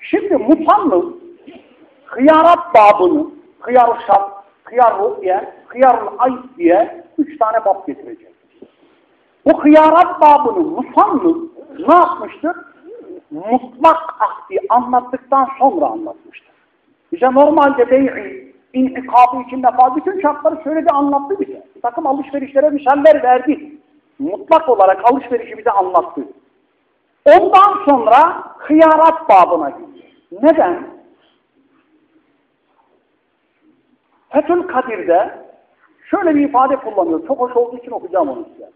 Şimdi musanlık hıyarat babını, hıyar-ı şart, hıyar diye, hıyar ayıp diye üç tane bab getirecek. Bu hıyarat babını musanlık ne yapmıştır? Mutlak akdi anlattıktan sonra anlatmıştır. Bize normalde bey'i, inikabı içinde falan bütün şartları söyledi anlattı bize. Bir takım alışverişlere misaller verdi. Mutlak olarak alışverişi bize anlattı. Ondan sonra hıyarat babına gidiyor. Neden? Fethül Kadir'de şöyle bir ifade kullanıyor. Çok hoş olduğu için okuyacağım onu size.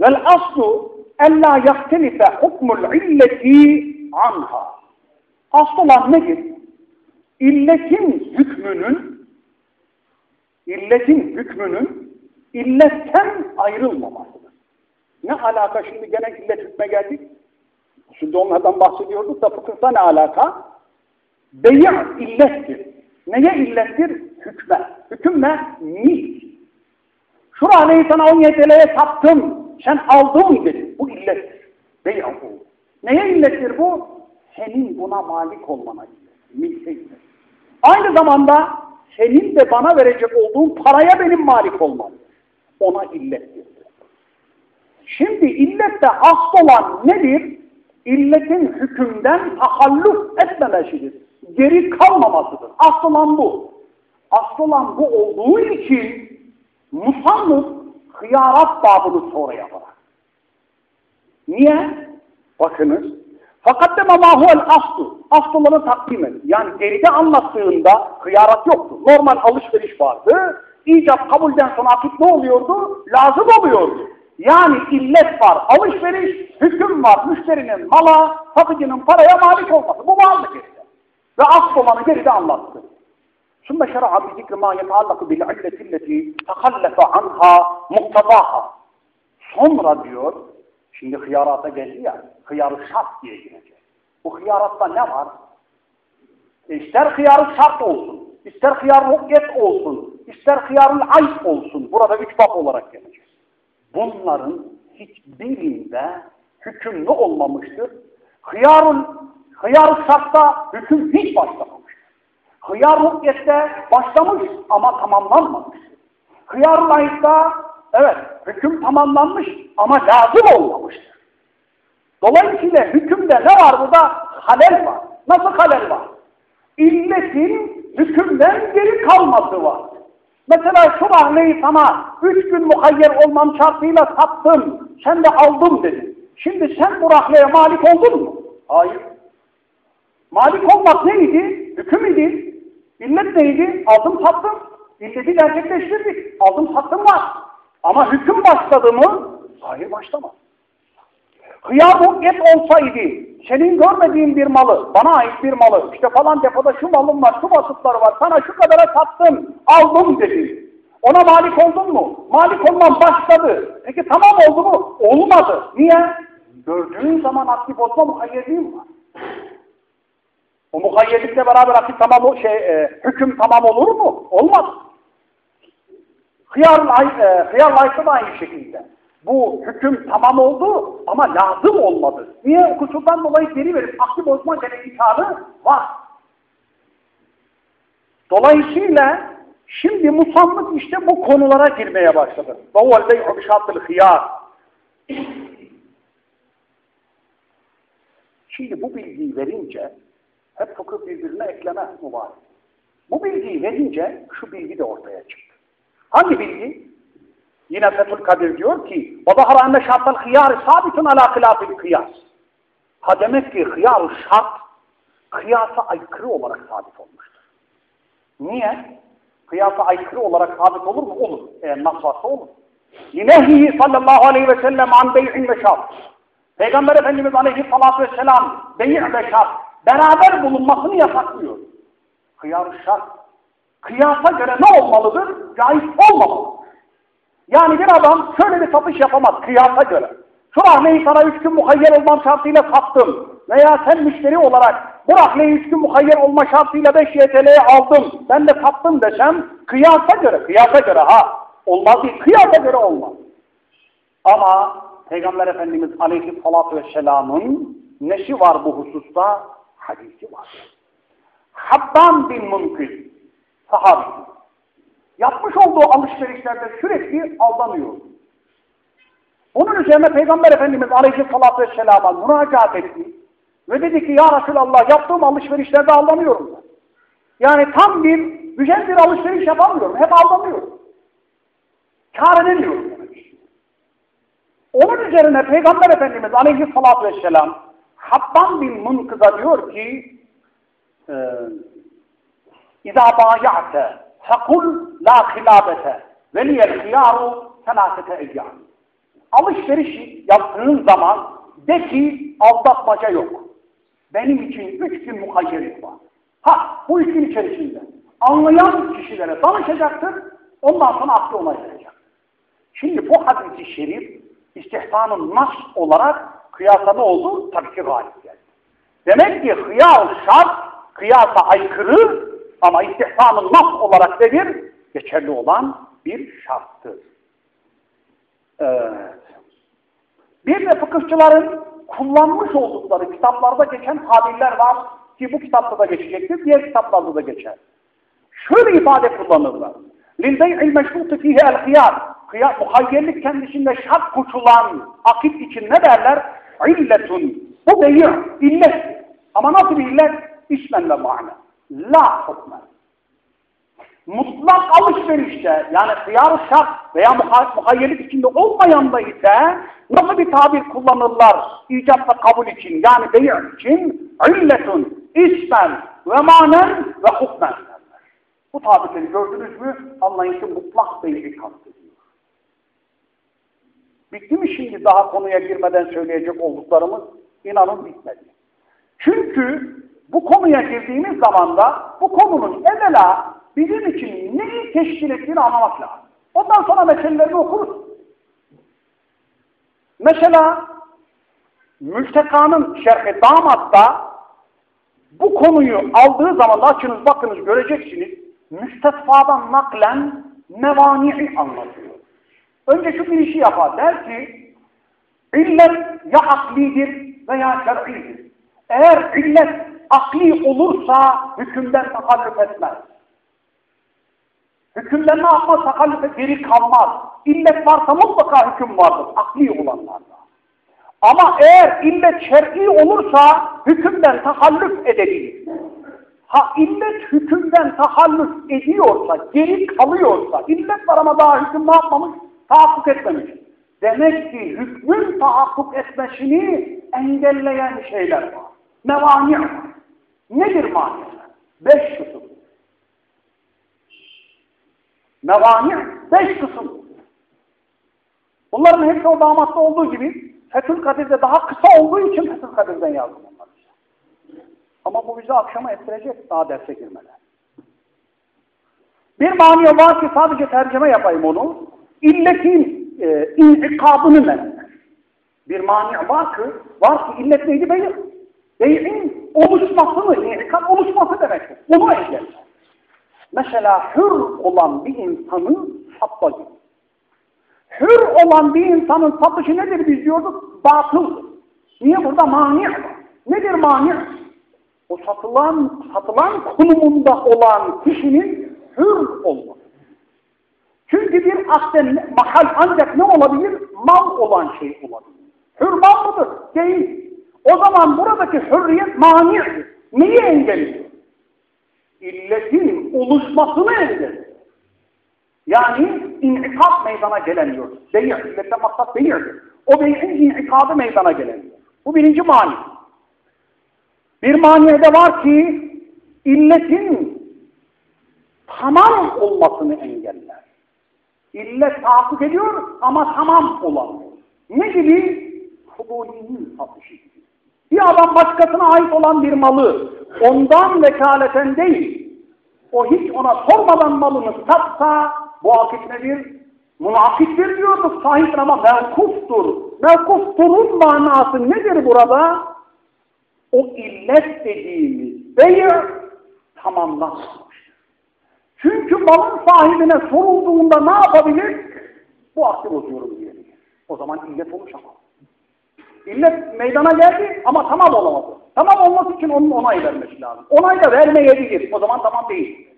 Vel aslu ella yahtelife hukmul illeti anha. Asıl olan nedir? İlletin hükmünün illetin hükmünün illetten ayrılmamasıdır. Ne alaka şimdi gene illet hükme geldik? Şimdi onlardan bahsediyorduk da fıkıhta ne alaka? Beyi' illettir. Neye illettir? Hükme. Hüküm ne? Milk. Şura aleyhi sana 17 liraya sattım. Sen aldın dedi. Bu illettir. Beyi' bu. Neye illettir bu? Senin buna malik olmana illettir. Milke illettir. Aynı zamanda senin de bana verecek olduğun paraya benim malik olmam. Ona illettir. Şimdi illette asıl olan nedir? illetin hükümden takalluf etmemesidir. Geri kalmamasıdır. Asıl olan bu. Asıl olan bu olduğu için musanlık hıyarat babını sonra yapar. Niye? Bakınız. Fakat de mamahuel aslu. Aslıları takdim edin. Yani geride anlattığında hıyarat yoktu. Normal alışveriş vardı. İcap kabulden sonra akit ne oluyordu? Lazım oluyordu. Yani illet var, alışveriş, hüküm var, müşterinin mala, satıcının paraya malik olması. Bu vardı geride. Ve asıl olanı geride anlattı. ثم شرع بذكر ما يتعلق بالعلة التي تخلف عنها مقتضاها. Sonra diyor, şimdi hıyarata geldi ya, hıyarı şart diye girecek. Bu hıyaratta ne var? E ister hıyarı şart olsun, ister hıyar rukyet olsun, ister hıyarın ayıp olsun. Burada üç bab olarak gelecek bunların hiçbirinde hükümlü olmamıştır. Hıyarın, hıyar şartta hüküm hiç başlamamıştır. Hıyar rukyette başlamış ama tamamlanmamış. Hıyar layıkta evet hüküm tamamlanmış ama lazım olmamıştır. Dolayısıyla hükümde ne var burada? Halel var. Nasıl halel var? İlletin hükümden geri kalması var. Mesela şu rahleyi sana üç gün muhayyer olmam şartıyla sattım, sen de aldım dedi. Şimdi sen bu rahleye malik oldun mu? Hayır. Malik olmak neydi? Hüküm idi. İllet neydi? Aldım sattım. İlleti gerçekleştirdik. Aldım sattım var. Ama hüküm başladı mı? Hayır başlamadı. Hıyar ruhiyet olsaydı, senin görmediğin bir malı, bana ait bir malı, işte falan depoda şu malım var, şu vasıfları var, sana şu kadara sattım, aldım dedi. Ona malik oldun mu? Malik olman başladı. Peki tamam oldu mu? Olmadı. Niye? Gördüğün zaman aktif bozma muhayyerliğim var. O muhayyerlikle beraber aktif tamam, şey, e, hüküm tamam olur mu? Olmaz. Hıyar, e, hıyar layıkı da aynı şekilde bu hüküm tamam oldu ama lazım olmadı. Niye? Kusurdan dolayı geri verip aklı bozma gene imkanı var. Dolayısıyla şimdi musamlık işte bu konulara girmeye başladı. وَهُوَ الْبَيْعُ بِشَرْطِ الْخِيَارِ Şimdi bu bilgiyi verince hep fıkıh birbirine ekleme mübarek. Bu bilgiyi verince şu bilgi de ortaya çıktı. Hangi bilgi? Yine Fethül Kadir diyor ki وَظَهَرَ اَنَّ شَرْطَ الْخِيَارِ sabitun ala خِلَافِ kıyas. Ha demek ki hıyar şart kıyasa aykırı olarak sabit olmuştur. Niye? Kıyasa aykırı olarak sabit olur mu? Olur. Eğer nas varsa olur. Linehihi sallallahu aleyhi ve sellem an bey'in ve şart. Peygamber Efendimiz aleyhissalatü vesselam bey' ve şart beraber bulunmasını yasaklıyor. Hıyar şart. Kıyasa göre ne olmalıdır? Caiz olmamalı. Yani bir adam şöyle bir satış yapamaz kıyasa göre. Şu rahmeyi sana üç gün muhayyer olmam şartıyla sattım. Veya sen müşteri olarak bu rahmeyi üç gün muhayyer olma şartıyla 5 YTL'ye aldım. Ben de sattım desem kıyasa göre, kıyasa göre ha. Olmaz değil, kıyasa göre olmaz. Ama Peygamber Efendimiz Aleyhisselatü Vesselam'ın neşi var bu hususta? Hadisi var. Habban bin Munkil, sahabi yapmış olduğu alışverişlerde sürekli aldanıyor. Onun üzerine Peygamber Efendimiz Aleyhisselatü Vesselam'a müracaat etti. Ve dedi ki ya Resulallah yaptığım alışverişlerde aldanıyorum ben. Yani tam bir güzel bir alışveriş yapamıyorum. Hep aldanıyorum. Kar edemiyorum. Demek. Onun üzerine Peygamber Efendimiz Aleyhisselatü Vesselam Habban bin Munkız'a diyor ki İzâ bâyâ'te فَقُلْ لَا خِلَابَةَ وَلِيَ الْخِيَارُ ثَلَاثَةَ اَيَّامٍ Alışveriş yaptığın zaman de ki aldatmaca yok. Benim için üç gün muhayyerim var. Ha bu üç gün içerisinde anlayan kişilere danışacaktır. Ondan sonra aklı onay verecek. Şimdi bu hadisi şerif istihsanın nas olarak kıyasa ne oldu? Tabii ki galip geldi. Demek ki hıyar şart kıyasa aykırı ama istihsanın nas olarak nedir? Geçerli olan bir şarttır. Evet. Bir de fıkıhçıların kullanmış oldukları kitaplarda geçen tabirler var ki bu kitapta da geçecektir, diğer kitaplarda da geçer. Şöyle ifade kullanırlar. لِلْبَيْعِ الْمَشْرُوطِ ف۪يهِ الْخِيَارِ Kıyas, muhayyerlik kendisinde şart koşulan akit için ne derler? İlletun. Bu beyir, illet. Ama nasıl bir illet? İsmen ve ma'na. La hukmen. Mutlak alışverişte yani hıyar şart veya muhayyerlik içinde olmayan ise nasıl bir tabir kullanırlar icapta kabul için yani beyir için? İlletun, ismen ve manen ve hukmen derler. Bu tabirleri gördünüz mü? Anlayın ki mutlak beyri kastediyor. Bitti mi şimdi daha konuya girmeden söyleyecek olduklarımız? İnanın bitmedi. Çünkü bu konuya girdiğimiz zaman da bu konunun evvela bizim için neyi teşkil ettiğini anlamak lazım. Ondan sonra meselelerini okuruz. Mesela Mülteka'nın şerhi damatta bu konuyu aldığı zaman açınız bakınız göreceksiniz. Müstesfadan naklen mevani'i anlatıyor. Önce şu bir işi yapar. Der ki illet ya aklidir veya şer'idir. Eğer illet akli olursa hükümden takallüp etmez. Hükümden ne yapmaz? Takallüp geri kalmaz. İllet varsa mutlaka hüküm vardır. Akli olanlarda. Ama eğer illet şer'i olursa hükümden takallüp edebilir. Ha illet hükümden tahallüs ediyorsa, geri kalıyorsa, illet var ama daha hüküm ne yapmamış? tahakkuk etmemiş. Demek ki hükmün tahakkuk etmesini engelleyen şeyler var. Mevani var. Nedir maniler? Beş kısım. Mevani beş kısım. Bunların hepsi o damatta olduğu gibi Fethül Kadir'de daha kısa olduğu için Fethül Kadir'den yazdım onları. Ama bu bizi akşama ettirecek daha derse girmeden. Bir mani var ki sadece tercüme yapayım onu illetin e, intikabını men Bir mani var ki, var ki illet neydi beyir? Beyin oluşmasını, intikab oluşması demektir. Onu engeller. Mesela hür olan bir insanı satma gibi. Hür olan bir insanın satışı nedir biz diyorduk? Batıl. Niye burada mani? Nedir mani? O satılan, satılan konumunda olan kişinin hür olması. Çünkü bir aslen mahal ancak ne olabilir? Mal olan şey olabilir. Hür mal mıdır? Değil. O zaman buradaki hürriyet mani'dir. Neyi engelliyor? İlletin oluşmasını engelliyor. Yani inikab meydana gelemiyor. Bey' illette maksat bey'dir. O bey'in inikabı meydana gelemiyor. Bu birinci mani. Bir maniyede var ki illetin tamam olmasını engeller. İllet tahakkuk ediyor ama tamam olamıyor. Ne gibi? Fudulinin satışı. Bir adam başkasına ait olan bir malı ondan vekaleten değil, o hiç ona sormadan malını satsa bu akit nedir? Münafittir diyorduk sahip ama mevkuftur. Mevkufturun manası nedir burada? O illet dediğimiz beyir tamamlanmamıştır. Çünkü malın sahibine sorulduğunda ne yapabilir? Bu aklı bozuyorum diyebilir. O zaman illet olmuş ama. İllet meydana geldi ama tamam olamadı. Tamam olması için onun onay vermesi lazım. Onay da vermeyebilir. O zaman tamam değil.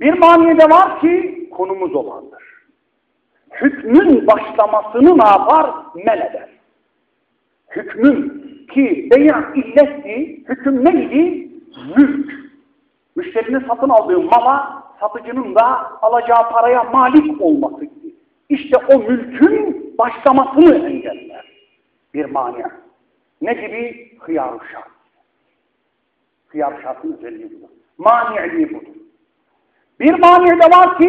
Bir maniyede var ki konumuz olandır. Hükmün başlamasını ne yapar? Men eder. Hükmün ki beyan illetti, hüküm neydi? Mülk. Müşterinin satın aldığı mala satıcının da alacağı paraya malik olması. İşte o mülkün başlamasını engeller. Bir mani. Ne gibi? Hıyar-ı şart. Hıyar şartın özelliği budur. Mani'liği budur. Bir mani de var ki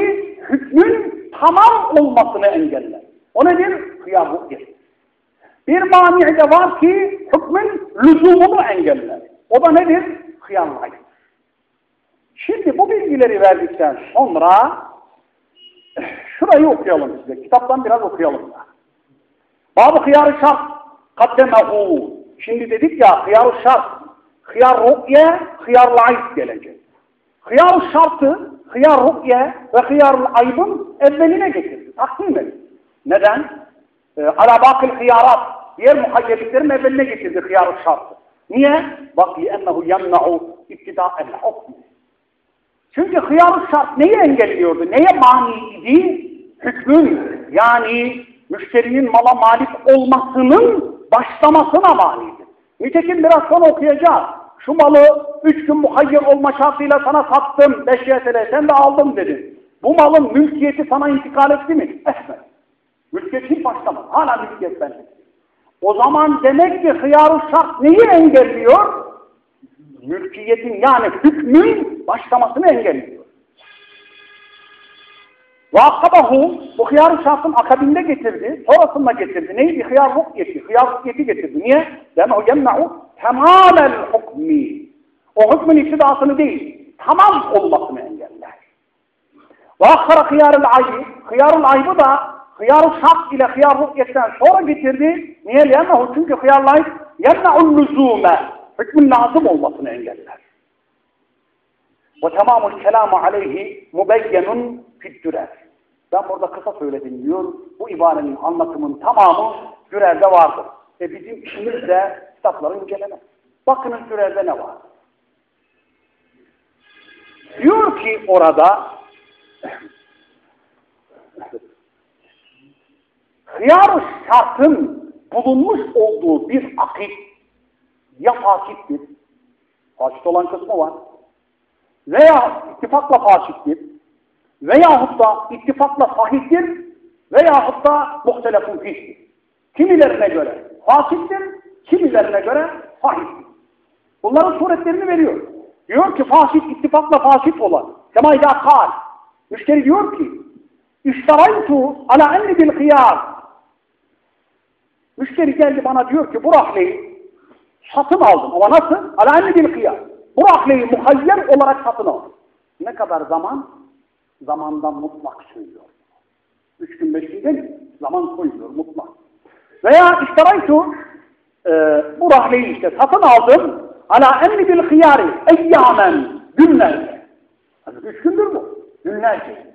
hükmün tamam olmasını engeller. O nedir? Hıyar ruhiyet. Bir mani de var ki hükmün lüzumunu engeller. O da nedir? Hıyar Şimdi bu bilgileri verdikten sonra şurayı okuyalım size. Kitaptan biraz okuyalım da. Bab-ı hıyar-ı kaddemehu. Şimdi dedik ya hıyar-ı şart, hıyar ruhye, hıyar laif gelecek. Hıyar şartı, hıyar ruhye ve hıyar aybın evveline getirdi. Takdim edin. Neden? E, Ala bakil hıyarat. Diğer muhayyerliklerin evveline getirdi hıyar şartı. Niye? Bak ennehu yemna'u ittida'el hukm. Çünkü hıyar şart neyi engelliyordu? Neye mani idi? Hükmün yani müşterinin mala malik olmasının başlamasına maniydi. Nitekim biraz sonra okuyacağız. Şu malı üç gün muhayyer olma şartıyla sana sattım, beş YTL, sen de aldın dedin. Bu malın mülkiyeti sana intikal etti mi? Etmedi. Mülkiyet hiç başlamadı. Hala mülkiyet bende. O zaman demek ki hıyar şart neyi engelliyor? Mülkiyetin yani hükmün başlamasını engelliyor. Vakabahu bu hıyar şartın akabinde getirdi, sonrasında getirdi. Neydi? Hıyar rukyeti. Hıyar rukyeti getirdi. Niye? Demehu yemna'u temamel hukmi. O hükmün iktidasını değil, tamam olmasını engeller. Ve akhara hıyarul aybi. Hıyarul aybı da hıyar şart ile hıyar rukyetten sonra getirdi. Niye? Lennehu çünkü hıyarul ayb yemna'ul lüzume. Hükmün lazım olmasını engeller. Ve tamamul kelamu aleyhi mubeyyenun fiddürer. Ben burada kısa söyledim diyor. Bu ibarenin anlatımın tamamı Dürer'de vardır. E bizim işimiz de kitapları incelemek. Bakınız Dürer'de ne var? Diyor ki orada hıyar şartın bulunmuş olduğu bir akit ya fasittir, fasit olan kısmı var, veya ittifakla fasittir, veyahut da ittifakla sahihtir, veyahut da muhtelefun fihtir. Kimilerine göre fasittir, kimilerine göre sahihtir. Bunların suretlerini veriyor. Diyor ki fasit ittifakla fasit olan. Kema idâ kal. Müşteri diyor ki İştaraytu ala enni bil hıyar. Müşteri geldi bana diyor ki bu rahleyi satın aldım. Ama nasıl? Ala enni bil hıyar. Bu rahleyi muhayyer olarak satın aldım. Ne kadar zaman? Zamandan mutlak söylüyor. Üç gün beş gün değil Zaman koyuyor mutlak. Veya iştaraytu e, bu rahleyi işte satın aldım. Ala emri bil hıyari eyyamen günlerce. Yani üç gündür bu. Günlerce.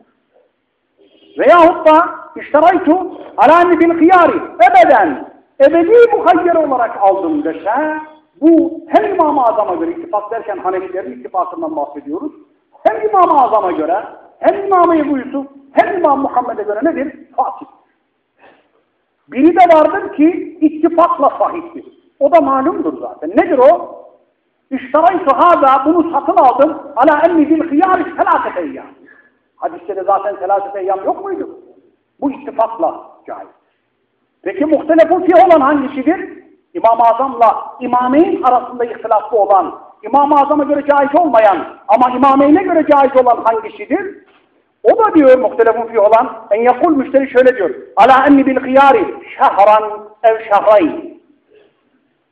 Veyahut da iştaraytu ala emri bil hıyari ebeden ebedi muhayyer olarak aldım dese bu hem İmam-ı Azam'a göre ittifak derken Hanefilerin ittifakından bahsediyoruz. Hem İmam-ı Azam'a göre hem İmam-ı Ebu Yusuf hem İmam Muhammed'e göre nedir? Fatih. Biri de vardır ki ittifakla sahiptir. O da malumdur zaten. Nedir o? İştaraytu hâzâ bunu satın aldım. Ala emmi bil hıyâri selâset eyyâm. Hadiste de zaten selâset eyyâm yok muydu? Bu ittifakla caiz. Peki muhtelefun fih olan hangisidir? İmam-ı Azam'la İmameyn arasında ihtilaflı olan, İmam-ı Azam'a göre caiz olmayan ama İmameyn'e göre caiz olan hangisidir? O da diyor muhtelefun fih olan, en yakul müşteri şöyle diyor. Ala emmi bil hıyâri şehran ev şehrayn.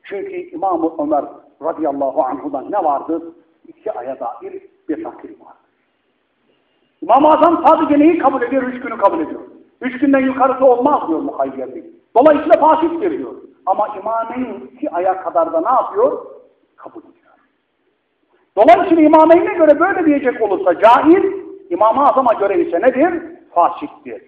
Çünkü İmam-ı Ömer radıyallahu anhudan ne vardır? İki aya dair bir takdir var. İmam-ı Azam sadece neyi kabul ediyor? Üç günü kabul ediyor. Üç günden yukarısı olmaz diyor muhayyerlik. Dolayısıyla fasittir diyor. Ama imameyn iki aya kadar da ne yapıyor? Kabul ediyor. Dolayısıyla imameyne göre böyle diyecek olursa caiz, İmam-ı Azam'a göre ise nedir? Fasittir.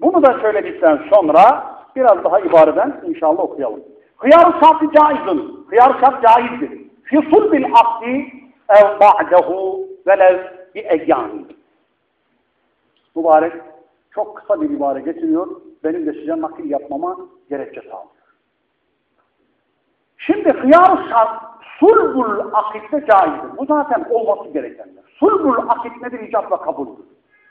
Bunu da söyledikten sonra biraz daha ibareden inşallah okuyalım. Hıyar-ı şartı caizun. Hıyar-ı şart caizdir. Fi sulbil akdi ev ba'dehu velev bi eyyâni. Mübarek çok kısa bir ibare getiriyor. Benim de size nakil yapmama gerekçe sağlıyor. Şimdi hıyar şart sulbul akitte caizdir. Bu zaten olması gerekenler. Sulbul akit nedir? İcab ve kabuldür.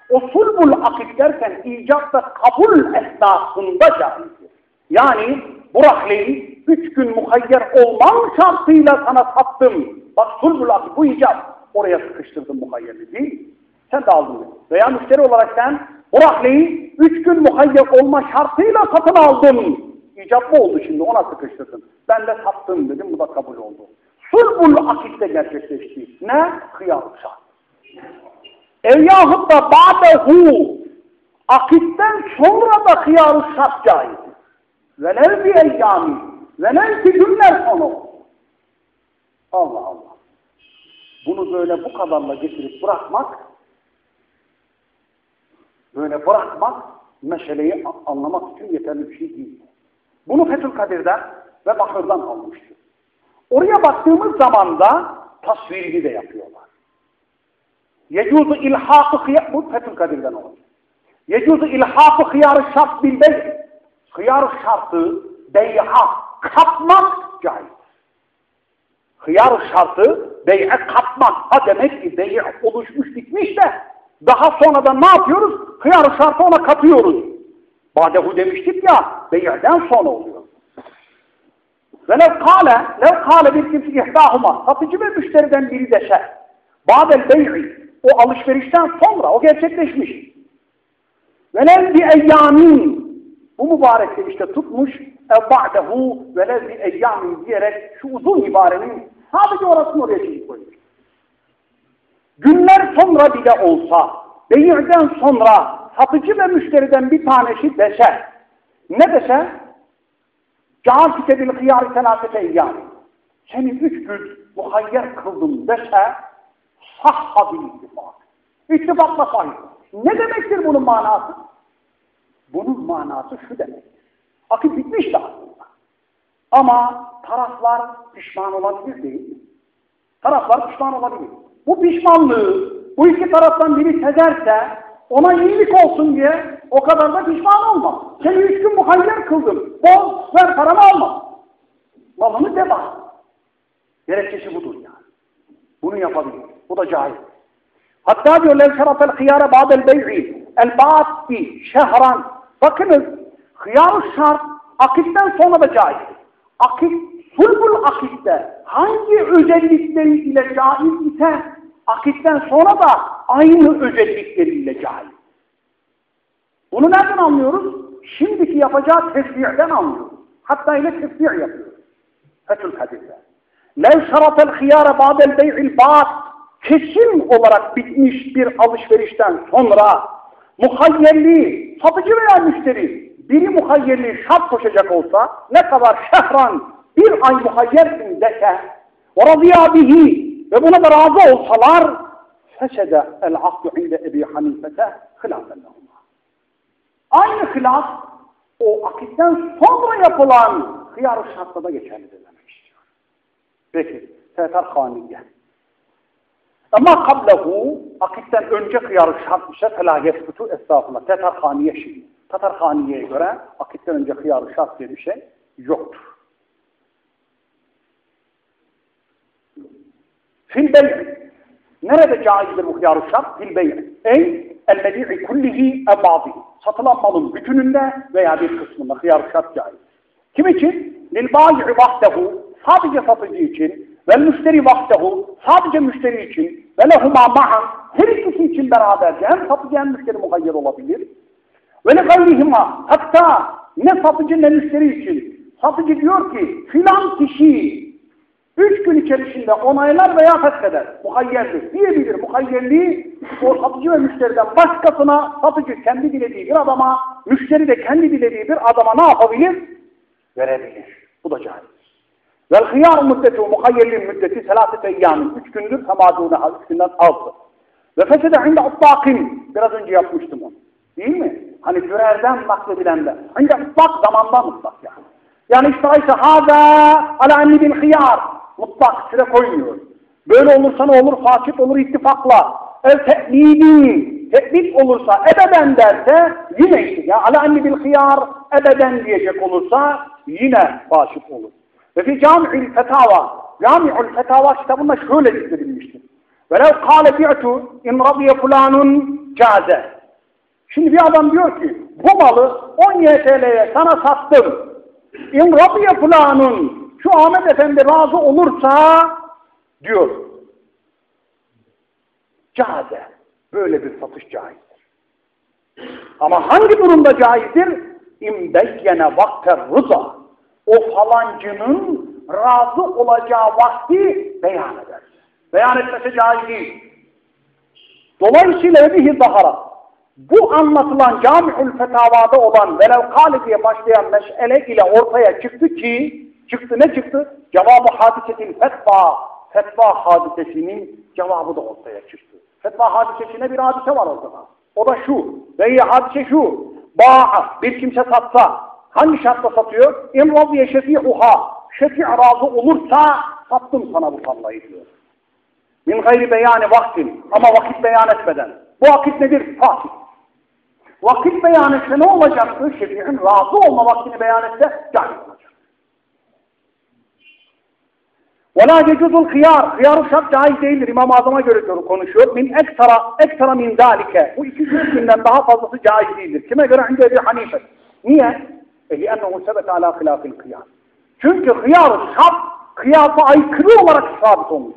O sulbul akit derken icab ve kabul esnasında caizdir. Yani bu rahleyi üç gün muhayyer olman şartıyla sana sattım. Bak sulbul akit bu icab. Oraya sıkıştırdım muhayyerli değil. Sen de aldın. Veya müşteri olarak sen o rahleyi üç gün muhayyer olma şartıyla satın aldın. İcap oldu şimdi ona sıkıştırdın. Ben de sattım dedim bu da kabul oldu. Sulbul akitte gerçekleşti. Ne? Hıyar şart. Ev yahut da ba'dehu akitten sonra da hıyar şart caiz. Velev bir eyyami. Velev ki günler sonu. Allah Allah. Bunu böyle bu kadarla getirip bırakmak böyle bırakmak meseleyi anlamak için yeterli bir şey değil. Bunu Fethül Kadir'den ve Bakır'dan almıştır. Oraya baktığımız zaman da tasvirini de yapıyorlar. Yecuzu ilhakı hıyar, bu Fethül Kadir'den olur. Yecuzu ilhakı hıyar şart bil bey. Hıyar şartı bey'a katmak caiz. Hıyar şartı bey'e katmak. Ha demek ki bey' oluşmuş bitmiş de daha sonra da ne yapıyoruz? Hıyar şartı ona katıyoruz. Badehu demiştik ya bey'den sonra oluyor. Ve lev kâle, lev kâle bir kimse ihdâhuma, satıcı ve müşteriden biri dese, ba'del bey'i, o alışverişten sonra, o gerçekleşmiş. Ve lev bi eyyâmin, bu mübarek de işte tutmuş, ev ba'dehu ve lev bi eyyâmin diyerek şu uzun ibarenin sadece orasını oraya çizip koymuş. Günler sonra bile olsa, beyirden sonra satıcı ve müşteriden bir tanesi dese, ne dese? Cahal kitedil hıyari telafete eyyâmi. Seni üç gün muhayyer kıldım dese, sahha bil ittifak. İttifakla sahip. Ne demektir bunun manası? Bunun manası şu demektir. Akıl bitmişti aslında. Ama taraflar pişman olabilir değil mi? Taraflar pişman olabilir. Bu pişmanlığı bu iki taraftan biri sezerse ona iyilik olsun diye o kadar da pişman olma. Seni üç gün muhayyer kıldım. Bol ver paramı alma. Malını de bak. Gerekçesi budur yani. Bunu yapabilir. Bu da caiz. Hatta diyor şerafel hıyara ba'del bey'i el ba'di şehran. Bakınız hıyar şart akitten sonra da caizdir. Akit, sulbul akitte hangi özellikleri ile caiz ise akitten sonra da aynı özellikleriyle caiz. Bunu nereden anlıyoruz? Şimdiki yapacağı tesbihden anlıyoruz. Hatta ile tesbih yapıyor. Fethül Kadir'de. Lev şarafel hıyâre ba'del bey'il ba'd kesin olarak bitmiş bir alışverişten sonra muhayyerliği, satıcı veya müşteri biri muhayyerliği şart koşacak olsa ne kadar şehran bir ay muhayyersin dese radiyâ bihi ve buna da razı olsalar fesede el akdu inde Ebi Hanifete hilafen. Aynı hilaf o akitten sonra yapılan hıyar-ı şartta da geçerlidir demek istiyor. Peki, Tetar Haniye. Ama kablehu akitten önce hıyar-ı şart ise felâ yesbutu estağfurullah. Tetar Haniye şimdi. Tatar Haniye'ye göre akitten önce hıyar-ı şart diye bir şey yoktur. Fil bey' nerede caizdir bu hıyar-ı şart? Fil bey' ey el-medi'i kullihi ebadi. Satılan malın bütününde veya bir kısmında hıyar-ı şart caiz. Kim için? Lil bâyi'i vahdehu sadece satıcı için ve müşteri vahdehu sadece müşteri için ve lehuma ma'an her ikisi için beraberce hem satıcı hem müşteri muhayyer olabilir. Ve le gayrihima hatta ne satıcı ne müşteri için. Satıcı diyor ki filan kişi Üç gün içerisinde onaylar veya fetheder. Muhayyerdir. Diyebilir. Muhayyerliği o satıcı ve müşteriden başkasına, satıcı kendi dilediği bir adama, müşteri de kendi dilediği bir adama ne yapabilir? Verebilir. Bu da caiz. Vel hıyar müddeti, muhayyerliğin müddeti selaset eyyamin. Üç gündür temadûne, üç günden azdır. Ve fesede inde attakin. Biraz önce yapmıştım onu. Değil mi? Hani Dürer'den nakledilenler. Ancak mutlak zamanda mutlak yani. Yani işte ise hâzâ alâ enni bil hıyar. Mutlak süre koymuyor. Böyle olursa ne olur? Fasit olur ittifakla. El te'lidi. Te'lid olursa ebeden derse yine işte ya ala enni bil hıyar ebeden diyecek olursa yine fasit olur. Ve fi cami'ül fetava. Cami'ül fetava kitabında şöyle zikredilmiştir. Velev kâle bi'tu in radiye fulanun caze. Şimdi bir adam diyor ki bu malı 10 YTL'ye sana sattım. İn radiye fulanun şu Ahmet Efendi razı olursa diyor. Caze. Böyle bir satış caizdir. Ama hangi durumda caizdir? İmbeyyene vakter rıza. O falancının razı olacağı vakti beyan eder. Beyan etmesi caiz değil. Dolayısıyla bihi zahara. Bu anlatılan Cami'ül Fetavada olan velev kâli diye başlayan meşele ile ortaya çıktı ki, çıktı ne çıktı? Cevabı hadisetin fetva, fetva hadisesinin cevabı da ortaya çıktı. Fetva hadisesine bir hadise var ortada. O da şu, ve hadise şu, ba'a bir kimse satsa, hangi şartla satıyor? İn radiye şefi'uha, şefi' razı olursa sattım sana bu tarlayı diyor. Min gayri beyanı vaktin ama vakit beyan etmeden. Bu vakit nedir? Fatih. Vakit beyan etse ne olacaktı? Şefi'in razı olma vaktini beyan etse caiz olacak. وَلَا يَجُزُ الْخِيَارِ Hıyar şart caiz değildir. İmam-ı Azam'a göre diyor, konuşuyor. Min ekstra, ekstra min zalike. Bu iki günden daha fazlası caiz değildir. Kime göre? Inde bir hanife. Niye? E لِأَنَّهُ سَبَتَ عَلَى خِلَافِ الْخِيَارِ Çünkü hıyar şart, kıyasa aykırı olarak sabit olmuş.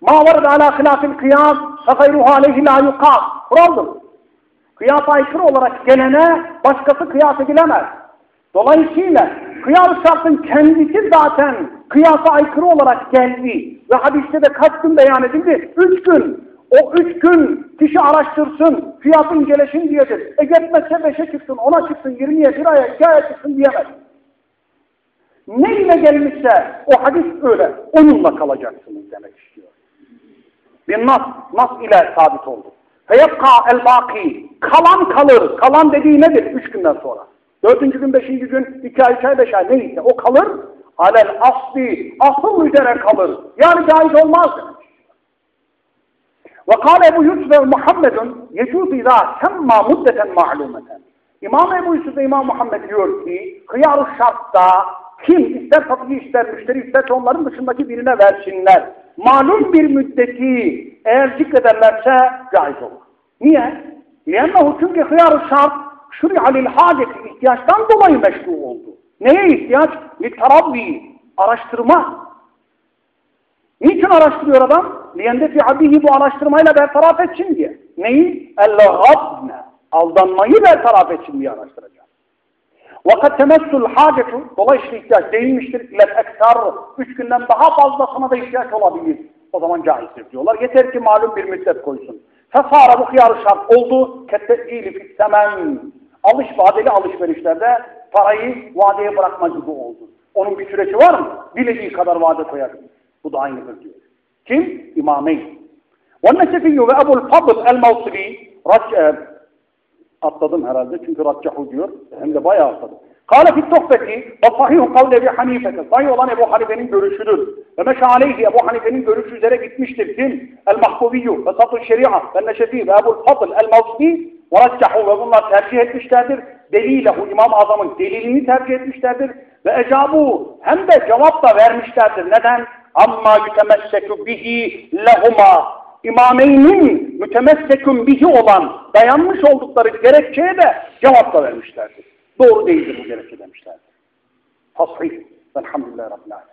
Ma varada ala hilafil kıyas fegayruhu aleyhi la yukas. Kuraldır. Kıyasa aykırı olarak gelene başkası kıyas edilemez. Dolayısıyla kıyas şartın kendisi zaten kıyasa aykırı olarak geldi. Ve hadiste de kaç gün beyan edildi? Üç gün. O üç gün kişi araştırsın, fiyatı incelesin diyedir. E yetmezse beşe çıksın, ona çıksın, yirmiye, bir aya, iki aya çıksın diyemez. Ne ile gelmişse o hadis öyle. Onunla kalacaksınız demek istiyor. Bir nas, nas ile sabit oldu. Feyebka el baki. Kalan kalır. Kalan dediği nedir? Üç günden sonra. Dördüncü gün, beşinci gün, iki ay, üç ay, beş ay neyse o kalır. Alel asli. Asıl üzere kalır. Yani caiz olmaz demek. Ve kâle Ebu Yusuf ve Muhammedun yecûz izâ semma muddeten ma'lumeten. İmam Ebu Yusuf ve İmam Muhammed diyor ki hıyar şartta kim ister satıcı ister müşteri isterse onların dışındaki birine versinler. Malum bir müddeti eğer zikrederlerse caiz olur. Niye? Liyennehu çünkü hıyar şart şuri'a lil haceti ihtiyaçtan dolayı meşru oldu. Neye ihtiyaç? Litarabbi, araştırma. Niçin araştırıyor adam? Liyendefi bihi bu araştırmayla bertaraf etsin diye. Neyi? El-gabne. Aldanmayı bertaraf etsin diye araştıracak. وَقَدْ تَمَسُّ الْحَاجَةُ Dolayısıyla ihtiyaç değilmiştir. اِلَى ektar Üç günden daha fazlasına da ihtiyaç olabilir. O zaman caizdir diyorlar. Yeter ki malum bir müddet koysun. Fesara bu hıyar şart oldu. Kette'ili fissemen. Alış vadeli alışverişlerde parayı vadeye bırakma gibi oldu. Onun bir süreci var mı? Dilediği kadar vade koyabilir. Bu da aynıdır diyor. Kim? İmameyn. وَالنَّسَفِيُّ ve Ebul Fadl el-Mavsili atladım herhalde çünkü Raccahu diyor. Hem de bayağı atladım. Kâle fit tohbeti ve sahihu kavle Ebu Hanife'te. Sahih olan Ebu Hanife'nin görüşüdür. Ve meşe aleyhi Ebu Hanife'nin görüşü üzere gitmiştir. Kim? El-Mahbubiyyü ve Satı Şeria ve Neşefi ve Ebul Fadl el-Mavsli ve bunlar tercih etmişlerdir. Delilehu İmam-ı Azam'ın delilini tercih etmişlerdir. Ve ecabu hem de cevap da vermişlerdir. Neden? Amma yütemessekü bihi lehuma İmameynin mütemessekün bihi olan dayanmış oldukları gerekçeye de cevap da vermişlerdir. Doğru değildir bu gerekçe demişlerdir. Tasrif. Elhamdülillah Rabbil Alemin.